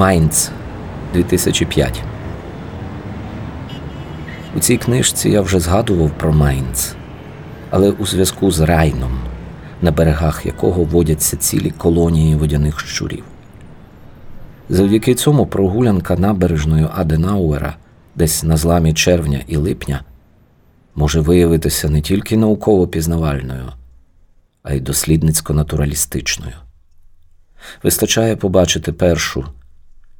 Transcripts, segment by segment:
Майнц 2005. У цій книжці я вже згадував про Майнц, але у зв'язку з Райном, на берегах якого водяться цілі колонії водяних щурів. Завдяки цьому прогулянка набережною Аденауера, десь на зламі червня і липня, може виявитися не тільки науково-пізнавальною, а й дослідницько-натуралістичною. Вистачає побачити першу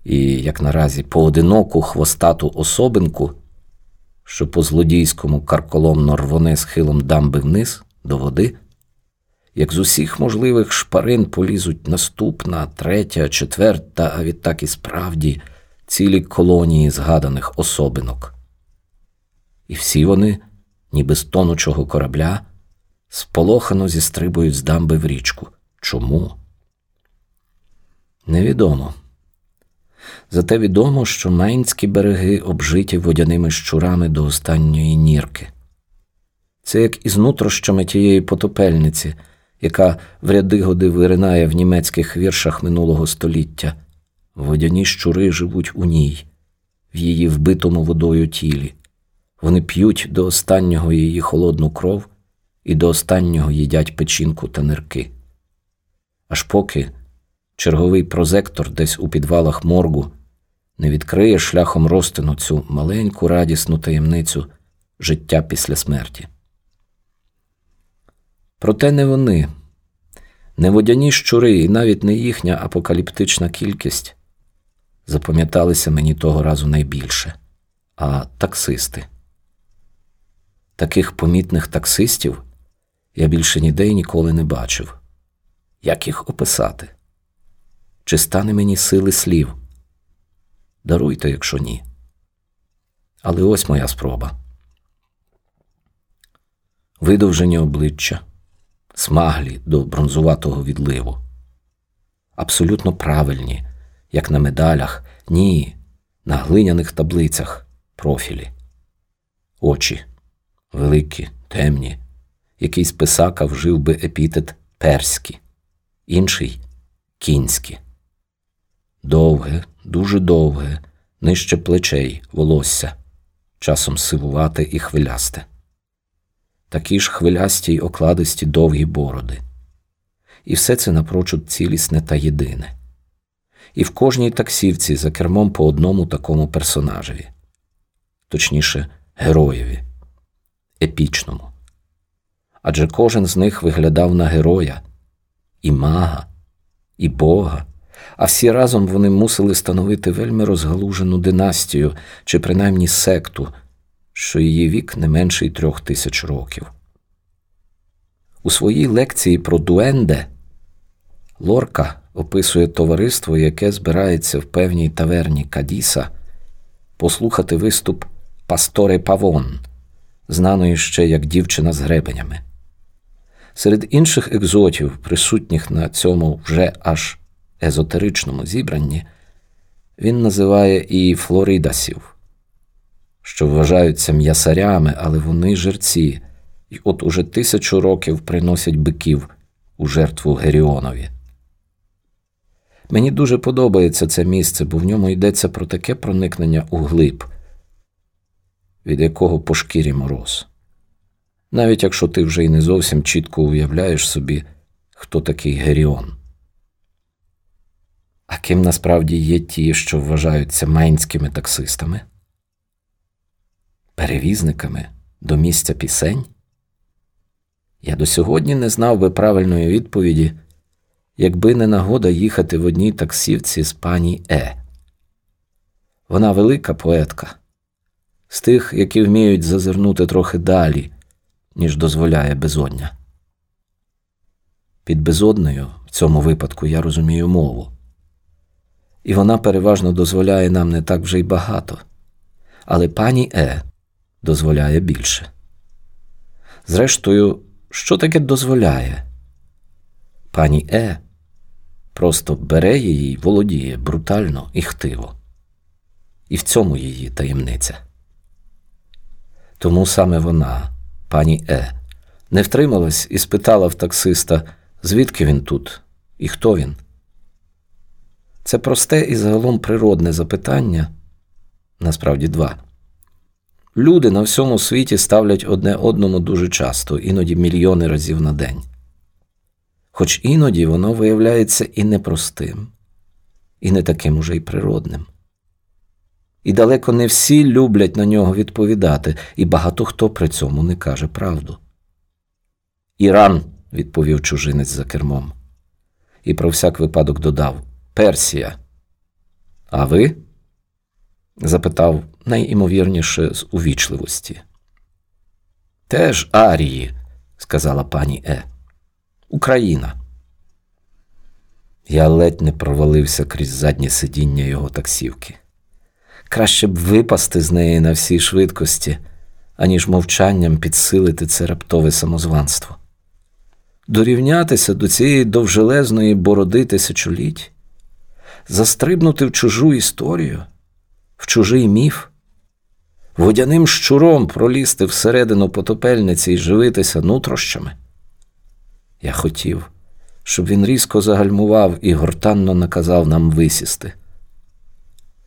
і, як наразі, поодиноку хвостату особинку, що по злодійському карколомно рвоне схилом дамби вниз до води, як з усіх можливих шпарин полізуть наступна, третя, четверта, а відтак і справді цілі колонії згаданих особинок. І всі вони, ніби з тонучого корабля, сполохано зістрибують з дамби в річку. Чому? Невідомо. Зате відомо, що Майнські береги обжиті водяними щурами до останньої нірки. Це як із нутрощами тієї потопельниці, яка в ряди годи виринає в німецьких віршах минулого століття. Водяні щури живуть у ній, в її вбитому водою тілі. Вони п'ють до останнього її холодну кров і до останнього їдять печінку та нирки. Аж поки черговий прозектор десь у підвалах моргу не відкриє шляхом розтину цю маленьку радісну таємницю життя після смерті. Проте не вони, не водяні щури і навіть не їхня апокаліптична кількість запам'яталися мені того разу найбільше, а таксисти. Таких помітних таксистів я більше ніде й ніколи не бачив. Як їх описати? Чи стане мені сили слів? Даруйте, якщо ні. Але ось моя спроба. Видовжені обличчя, смаглі до бронзуватого відливу. Абсолютно правильні, як на медалях, ні, на глиняних таблицях профілі. Очі великі, темні. Якийсь писака вжив би епітет перські, інший кінські. Довге, дуже довге, нижче плечей, волосся, часом сивувате і хвилясте. Такі ж хвилясті й окладисті довгі бороди. І все це напрочуд цілісне та єдине. І в кожній таксівці за кермом по одному такому персонажеві, точніше, героєві, епічному. Адже кожен з них виглядав на героя, і мага, і Бога, а всі разом вони мусили становити вельми розгалужену династію чи принаймні секту, що її вік не менший трьох тисяч років. У своїй лекції про дуенде Лорка описує товариство, яке збирається в певній таверні Кадіса послухати виступ Пасторе Павон, знаної ще як дівчина з гребенями. Серед інших екзотів, присутніх на цьому вже аж езотеричному зібранні, він називає і флоридасів, що вважаються м'ясарями, але вони жерці, і от уже тисячу років приносять биків у жертву Геріонові. Мені дуже подобається це місце, бо в ньому йдеться про таке проникнення у глиб, від якого по шкірі мороз. Навіть якщо ти вже й не зовсім чітко уявляєш собі, хто такий Геріон. А ким насправді є ті, що вважаються майнськими таксистами? Перевізниками до місця пісень? Я до сьогодні не знав би правильної відповіді, якби не нагода їхати в одній таксівці з пані Е. Вона велика поетка, з тих, які вміють зазирнути трохи далі, ніж дозволяє безодня. Під безодною в цьому випадку я розумію мову і вона переважно дозволяє нам не так вже й багато, але пані Е дозволяє більше. Зрештою, що таке дозволяє? Пані Е просто бере її й володіє брутально і хтиво. І в цьому її таємниця. Тому саме вона, пані Е, не втрималась і спитала в таксиста, звідки він тут і хто він. Це просте і загалом природне запитання, насправді два. Люди на всьому світі ставлять одне одному дуже часто, іноді мільйони разів на день. Хоч іноді воно виявляється і непростим, і не таким уже й природним. І далеко не всі люблять на нього відповідати, і багато хто при цьому не каже правду. Іран, відповів чужинець за кермом, і про всяк випадок додав Персія. А ви? запитав найімовірніше з увічливості. Теж Арії, сказала пані Е. Україна. Я ледь не провалився крізь заднє сидіння його таксівки. Краще б випасти з неї на всій швидкості, аніж мовчанням підсилити це раптове самозванство. Дорівнятися до цієї довжелезної бороди тисячоліть, застрибнути в чужу історію, в чужий міф, водяним щуром пролізти всередину потопельниці і живитися нутрощами. Я хотів, щоб він різко загальмував і гортанно наказав нам висісти,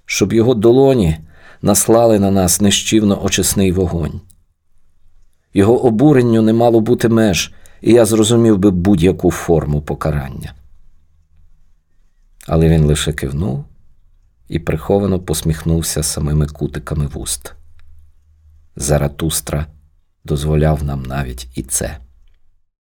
щоб його долоні наслали на нас нещівно очисний вогонь. Його обуренню не мало бути меж, і я зрозумів би будь-яку форму покарання. Але він лише кивнув і приховано посміхнувся самими кутиками вуст. Заратустра дозволяв нам навіть і це.